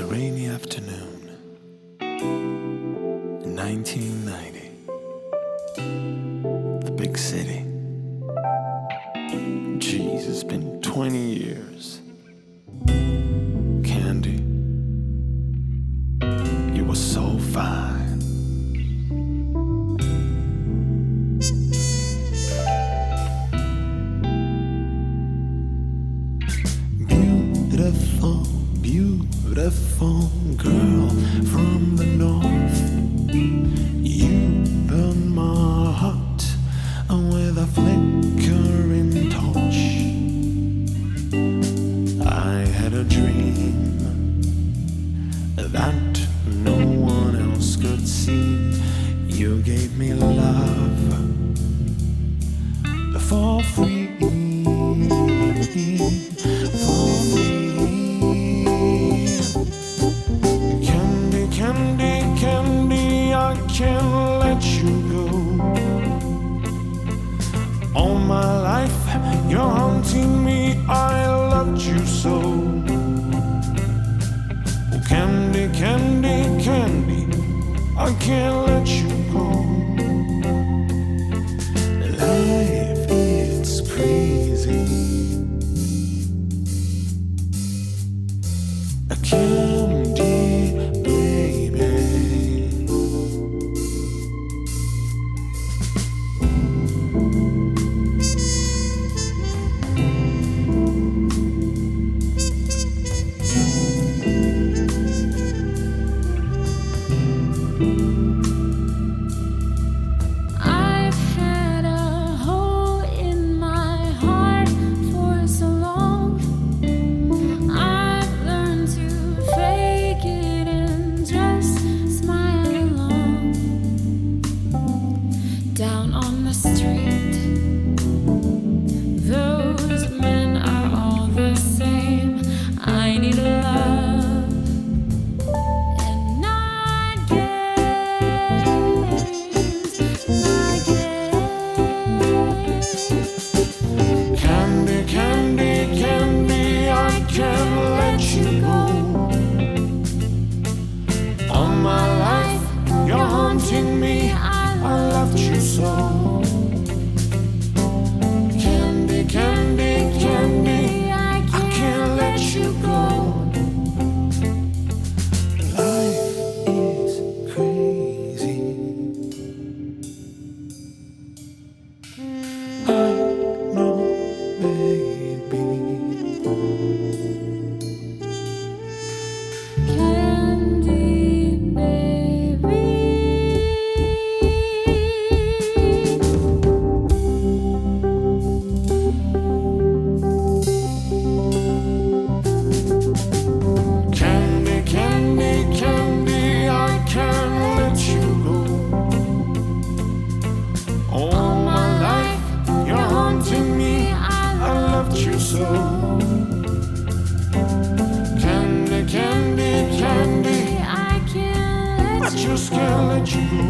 a rainy afternoon in 1990. The big city. Jeez, it's been 20 years. Beautiful girl from the north. You burn my heart with a flickering torch. I had a dream that no one else could see. You gave me love candy, I can't let you go. All my life, you're haunting me. I loved you so. Oh, candy, candy, candy, I can't let you you so. Loved you so. Candy, candy, candy, I can't let you just can't let you go.